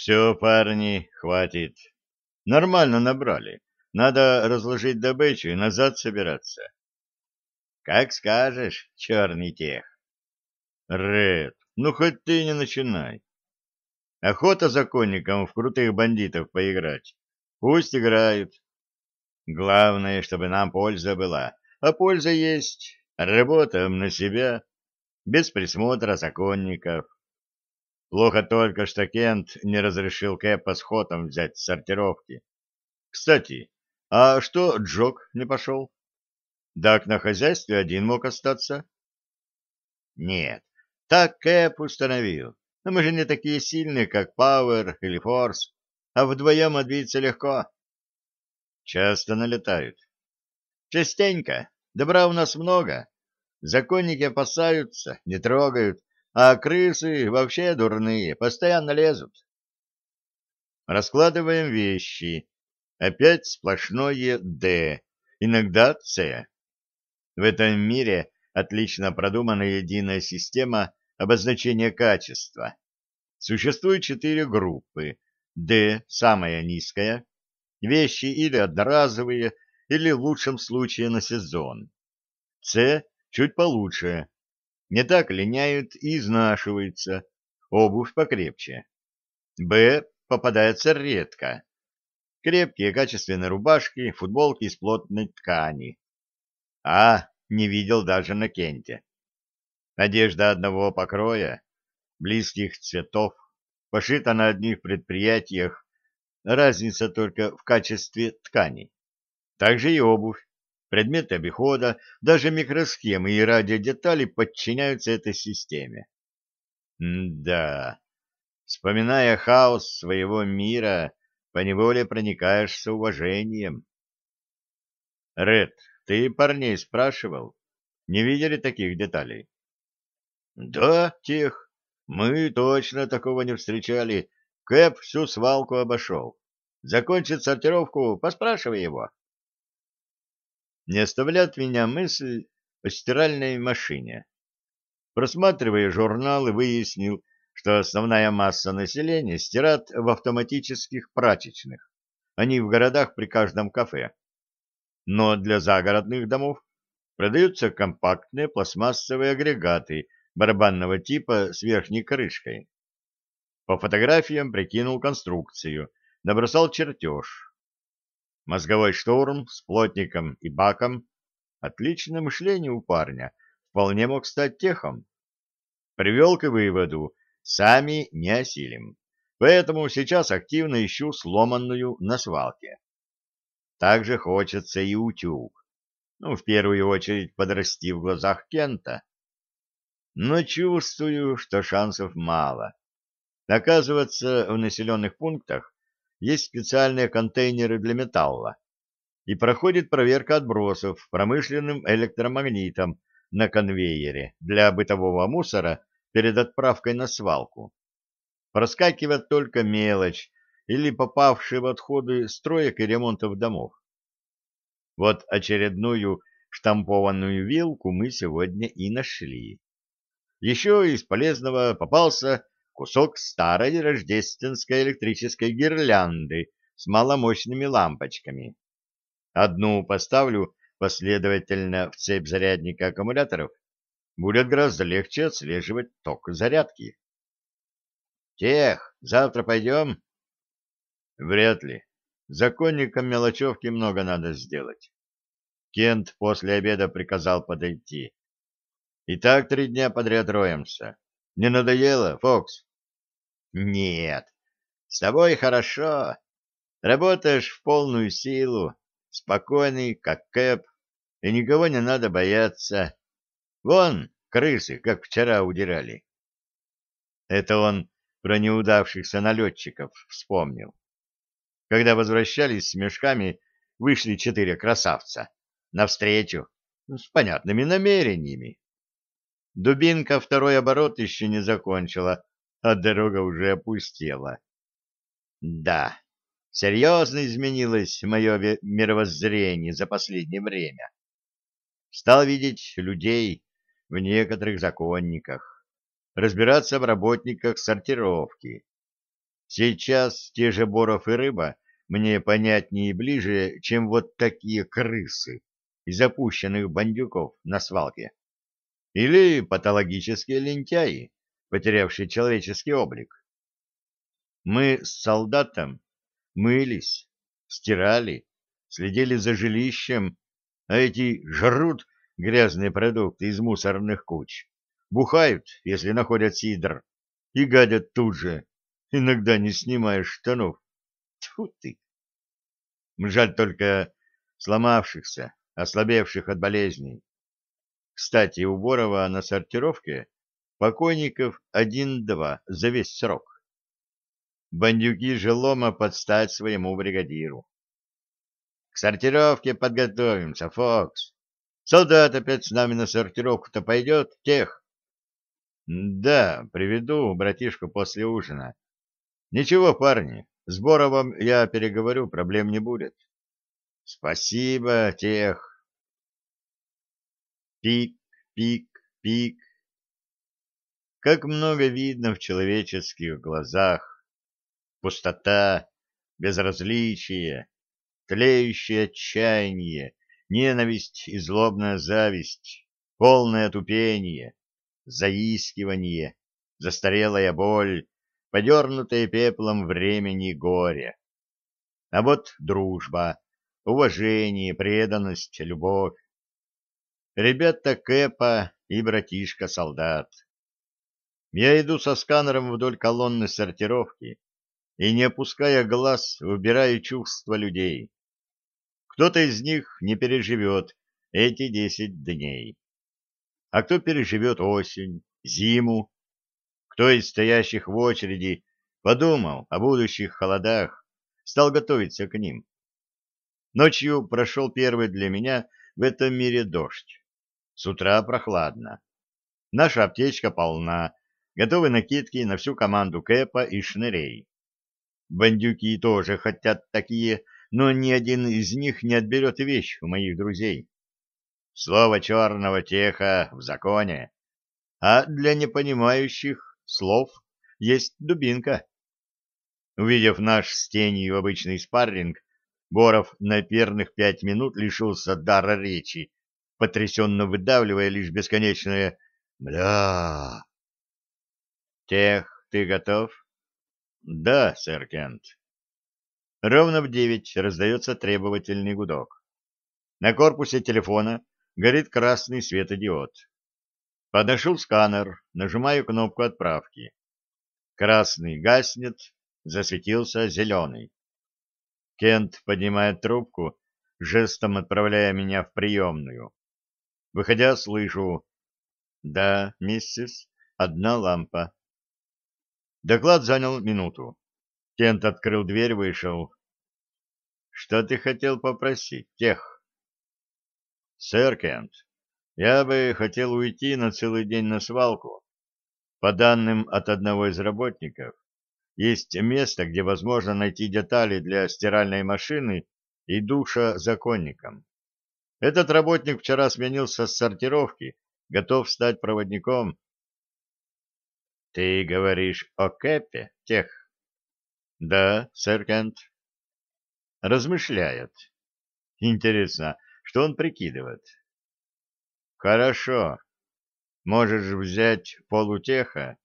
Все, парни, хватит. Нормально набрали. Надо разложить добычу и назад собираться. Как скажешь, черный тех. Ред, ну хоть ты не начинай. Охота законникам в крутых бандитов поиграть. Пусть играют. Главное, чтобы нам польза была. А польза есть. Работаем на себя, без присмотра законников. Плохо только, что Кент не разрешил Кэпа с хотом взять сортировки. Кстати, а что Джок не пошел? Так на хозяйстве один мог остаться? Нет, так Кэп установил. Но мы же не такие сильные, как Пауэр или Форс, а вдвоем отбиться легко. Часто налетают. Частенько. Добра у нас много. Законники опасаются, не трогают, а крысы вообще дурные, постоянно лезут. Раскладываем вещи. Опять сплошное «Д», иногда «С». В этом мире отлично продумана единая система обозначения качества. Существует четыре группы. «Д» – самая низкая. Вещи или одноразовые, или в лучшем случае на сезон. «С» – чуть получше, не так линяют и изнашиваются, обувь покрепче. Б. Попадается редко. Крепкие качественные рубашки, футболки из плотной ткани. А. Не видел даже на кенте. Одежда одного покроя, близких цветов, пошита на одних предприятиях, разница только в качестве ткани. Также и обувь предметы обихода, даже микросхемы и радиодетали подчиняются этой системе. Да, вспоминая хаос своего мира, поневоле проникаешься уважением. Ред, ты парней спрашивал? Не видели таких деталей? Да, тех. Мы точно такого не встречали. Кэп всю свалку обошел. Закончит сортировку, поспрашивай его не оставляет меня мысль о стиральной машине. Просматривая журналы, выяснил, что основная масса населения стирает в автоматических прачечных. Они в городах при каждом кафе. Но для загородных домов продаются компактные пластмассовые агрегаты барабанного типа с верхней крышкой. По фотографиям прикинул конструкцию, набросал чертеж, Мозговой штурм с плотником и баком. Отличное мышление у парня. Вполне мог стать техом. Привел к выводу. Сами не осилим. Поэтому сейчас активно ищу сломанную на свалке. Также хочется и утюг. Ну, в первую очередь, подрасти в глазах Кента. Но чувствую, что шансов мало. Оказывается, в населенных пунктах есть специальные контейнеры для металла, и проходит проверка отбросов промышленным электромагнитом на конвейере для бытового мусора перед отправкой на свалку. Проскакивает только мелочь или попавшие в отходы строек и ремонтов домов. Вот очередную штампованную вилку мы сегодня и нашли. Еще из полезного попался кусок старой рождественской электрической гирлянды с маломощными лампочками. Одну поставлю последовательно в цепь зарядника аккумуляторов, будет гораздо легче отслеживать ток зарядки. Тех, завтра пойдем? Вряд ли. Законникам мелочевки много надо сделать. Кент после обеда приказал подойти. Итак, три дня подряд роемся. Не надоело, Фокс? Нет. С тобой хорошо. Работаешь в полную силу, спокойный, как Кэп, и никого не надо бояться. Вон, крысы, как вчера удирали. Это он про неудавшихся налетчиков вспомнил. Когда возвращались с мешками, вышли четыре красавца. Навстречу, с понятными намерениями. Дубинка второй оборот еще не закончила, а дорога уже опустела. Да, серьезно изменилось мое мировоззрение за последнее время. Стал видеть людей в некоторых законниках, разбираться в работниках сортировки. Сейчас те же Боров и Рыба мне понятнее и ближе, чем вот такие крысы из запущенных бандюков на свалке. Или патологические лентяи, потерявшие человеческий облик. Мы с солдатом мылись, стирали, следили за жилищем, а эти жрут грязные продукты из мусорных куч, бухают, если находят сидр, и гадят тут же, иногда не снимая штанов. Тьфу ты! Жаль только сломавшихся, ослабевших от болезней. Кстати, у Борова на сортировке покойников один-два за весь срок. Бандюки же лома подстать своему бригадиру. — К сортировке подготовимся, Фокс. Солдат опять с нами на сортировку-то пойдет, тех. — Да, приведу братишку после ужина. — Ничего, парни, с Боровым я переговорю, проблем не будет. — Спасибо, тех. Пик-пик-пик. Как много видно в человеческих глазах. Пустота, безразличие, тлеющее отчаяние, ненависть и злобная зависть, полное тупение, заискивание, застарелая боль, подернутое пеплом времени горе. А вот дружба, уважение, преданность, любовь ребята Кэпа и братишка-солдат. Я иду со сканером вдоль колонны сортировки и, не опуская глаз, выбираю чувства людей. Кто-то из них не переживет эти десять дней. А кто переживет осень, зиму? Кто из стоящих в очереди подумал о будущих холодах, стал готовиться к ним? Ночью прошел первый для меня в этом мире дождь. С утра прохладно. Наша аптечка полна. Готовы накидки на всю команду Кэпа и шнырей. Бандюки тоже хотят такие, но ни один из них не отберет вещь у моих друзей. Слово черного теха в законе. А для непонимающих слов есть дубинка. Увидев наш с тенью обычный спарринг, Боров на первых пять минут лишился дара речи потрясенно выдавливая лишь бесконечное мля. «Тех, ты готов?» «Да, сэр Кент». Ровно в девять раздается требовательный гудок. На корпусе телефона горит красный светодиод. Подошел сканер, нажимаю кнопку отправки. Красный гаснет, засветился зеленый. Кент поднимает трубку, жестом отправляя меня в приемную. Выходя, слышу. Да, миссис, одна лампа. Доклад занял минуту. Кент открыл дверь, вышел. Что ты хотел попросить, тех? Сэр Кент, я бы хотел уйти на целый день на свалку. По данным от одного из работников, есть место, где возможно найти детали для стиральной машины и душа законникам. Этот работник вчера сменился с сортировки, готов стать проводником. — Ты говоришь о Кэпе, тех? — Да, сэр Кент. — Размышляет. — Интересно, что он прикидывает? — Хорошо. Можешь взять полутеха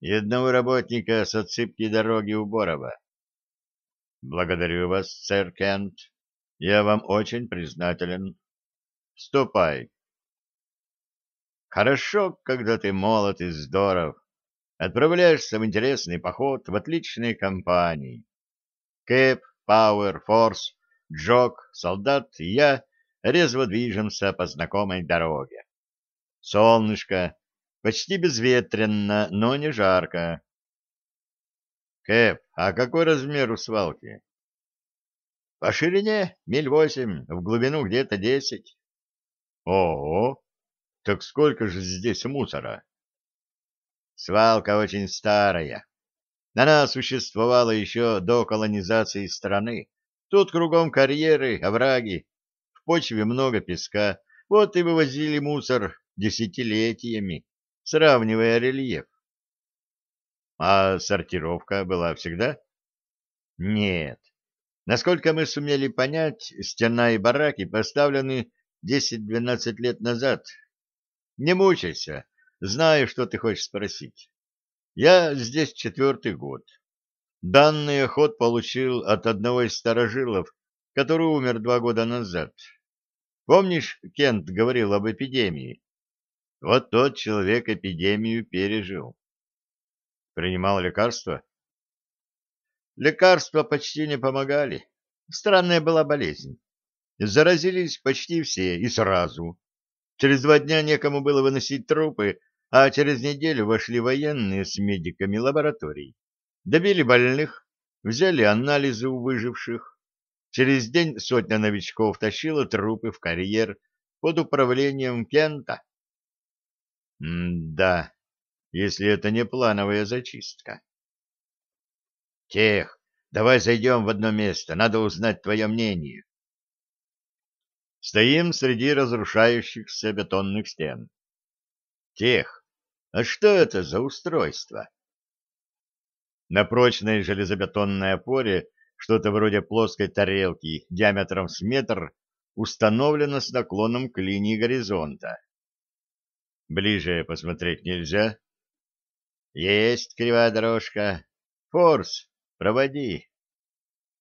и одного работника с отсыпки дороги у Борова. — Благодарю вас, сэр Кент. Я вам очень признателен. Ступай. Хорошо, когда ты молод и здоров. Отправляешься в интересный поход в отличные компании. Кэп, Пауэр, Форс, Джок, солдат и я резво движемся по знакомой дороге. Солнышко, почти безветренно, но не жарко. Кэп, а какой размер у свалки? По ширине миль восемь, в глубину где-то десять. Ого! Так сколько же здесь мусора? Свалка очень старая. Она существовала еще до колонизации страны. Тут кругом карьеры, овраги, в почве много песка. Вот и вывозили мусор десятилетиями, сравнивая рельеф. А сортировка была всегда? Нет. Насколько мы сумели понять, стена и бараки поставлены десять-двенадцать лет назад. Не мучайся, знаю, что ты хочешь спросить. Я здесь четвертый год. Данный ход получил от одного из старожилов, который умер два года назад. Помнишь, Кент говорил об эпидемии? Вот тот человек эпидемию пережил. Принимал лекарства? Лекарства почти не помогали. Странная была болезнь. Заразились почти все и сразу. Через два дня некому было выносить трупы, а через неделю вошли военные с медиками лабораторий. Добили больных, взяли анализы у выживших. Через день сотня новичков тащила трупы в карьер под управлением Кента. М да, если это не плановая зачистка. Тех, давай зайдем в одно место, надо узнать твое мнение. Стоим среди разрушающихся бетонных стен. Тех, а что это за устройство? На прочной железобетонной опоре что-то вроде плоской тарелки диаметром с метр установлено с наклоном к линии горизонта. Ближе посмотреть нельзя. Есть кривая дорожка. Форс, проводи.